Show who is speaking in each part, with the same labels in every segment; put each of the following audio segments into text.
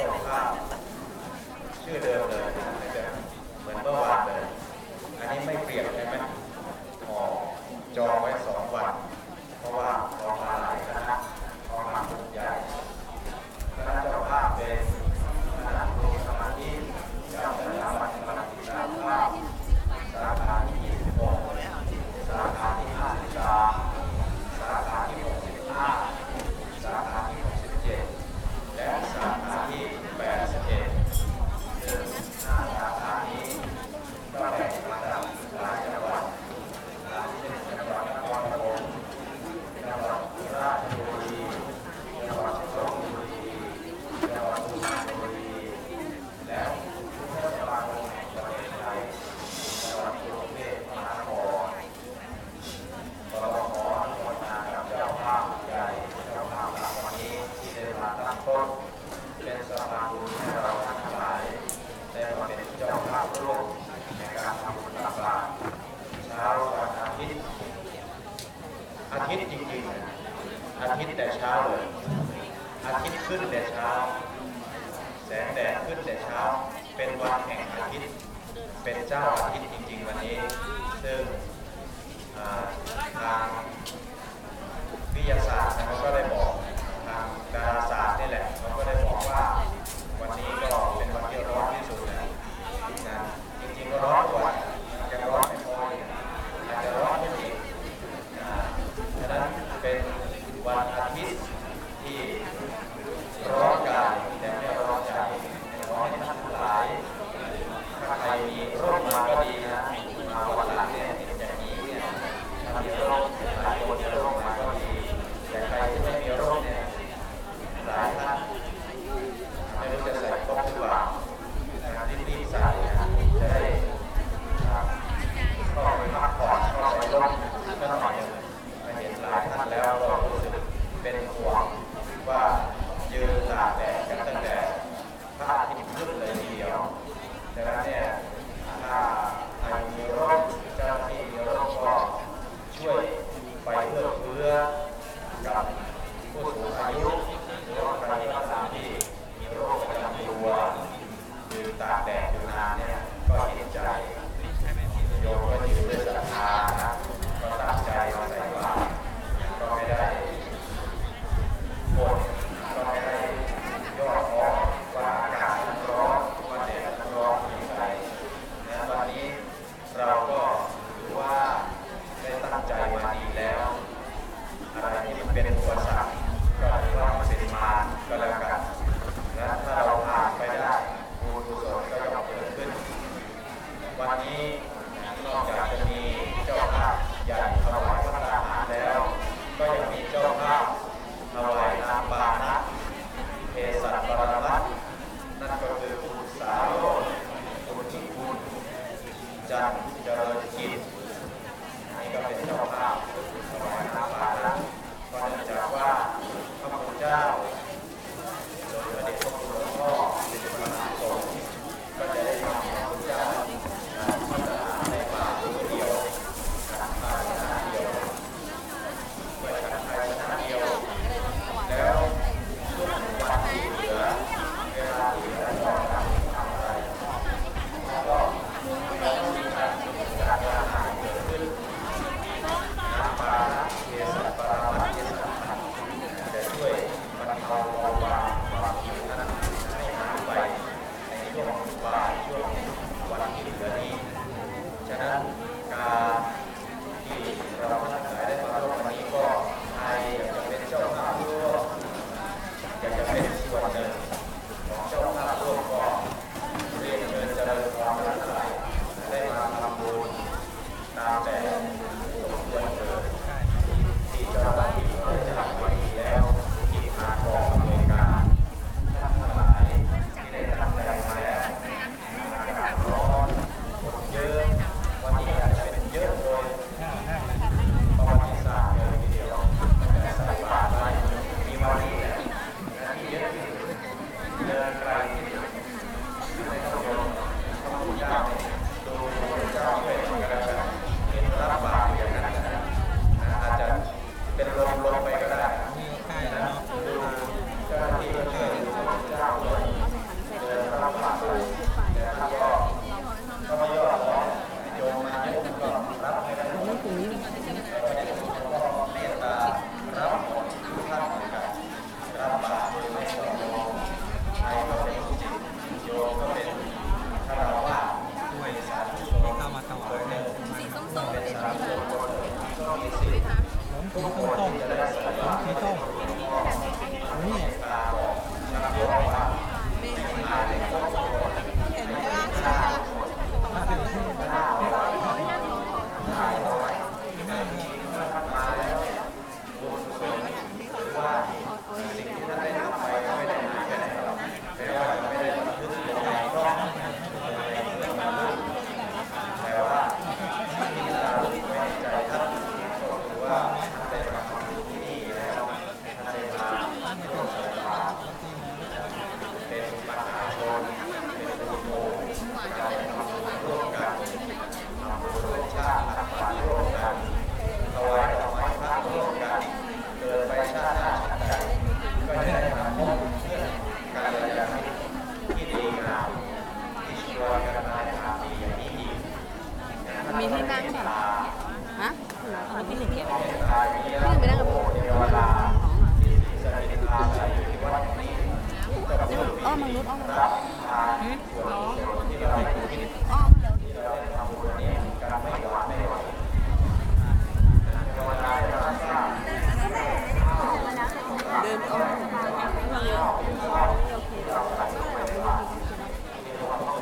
Speaker 1: 終了。 อาทิตย์แต่เช้าเลย อาทิตย์ขึ้นแต่เช้า แสงแดดขึ้นแต่เช้า เป็นวันแห่งอาทิตย์ เป็นเจ้าอาทิตย์จริง ๆ วันนี้ ซึ่งทางวิทยาศาสตร์เขาก็ได้บอกทางดาราศาสตร์ ผู้สูงอายุหรือว่ารก็ตที่มีโรคประจำตัวหรือตากแดด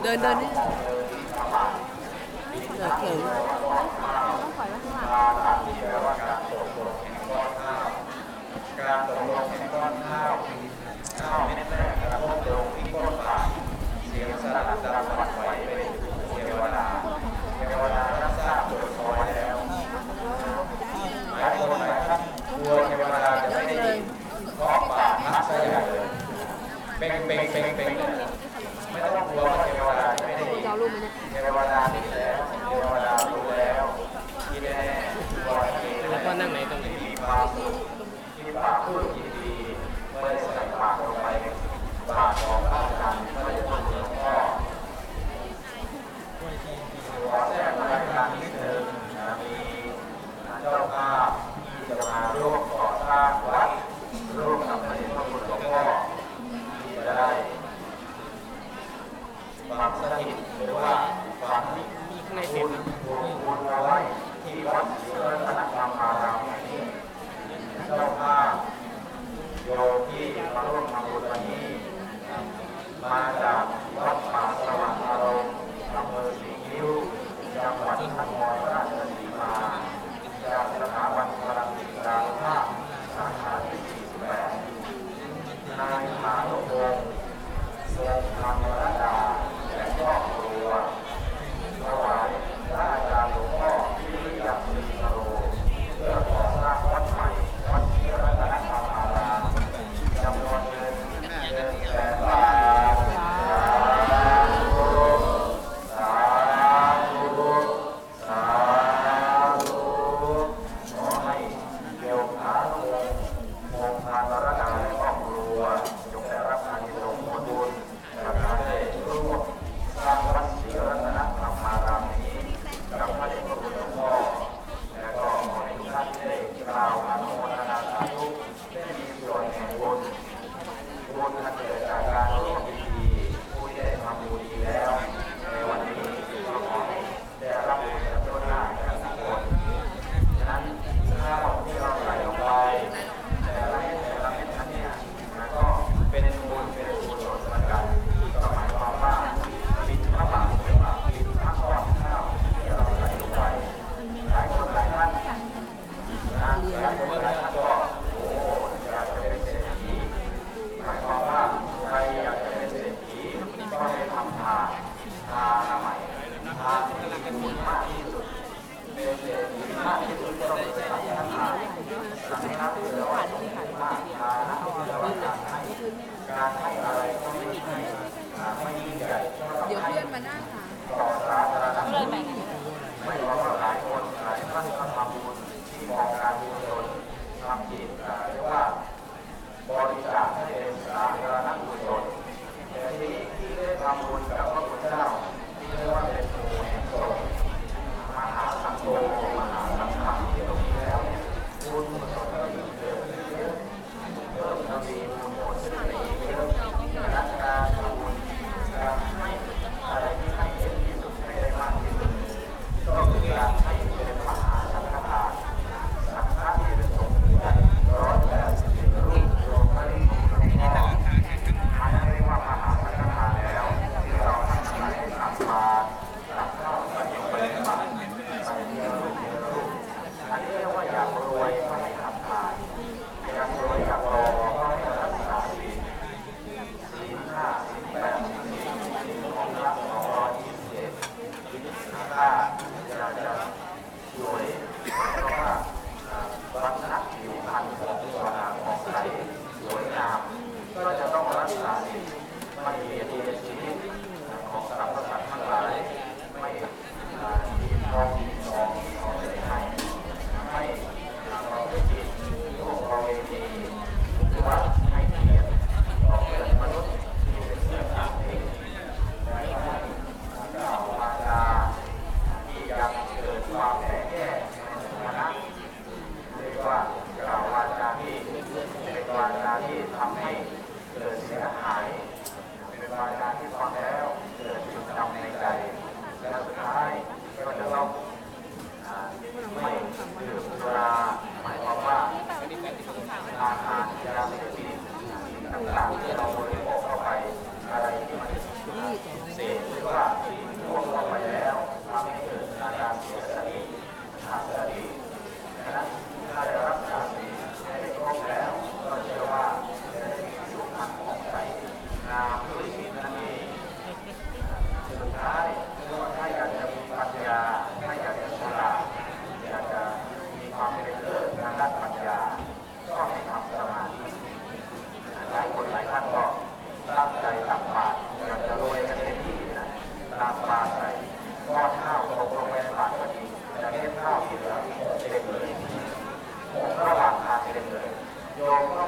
Speaker 1: เดินเดินนี่เดิ
Speaker 2: นเดิน นั่
Speaker 1: งไหนต
Speaker 2: ร
Speaker 3: งไหน
Speaker 1: ที่ปากพูดดีๆเม่ใส่ปากลงไปปากของอาจารย์ 妈的 โยมก็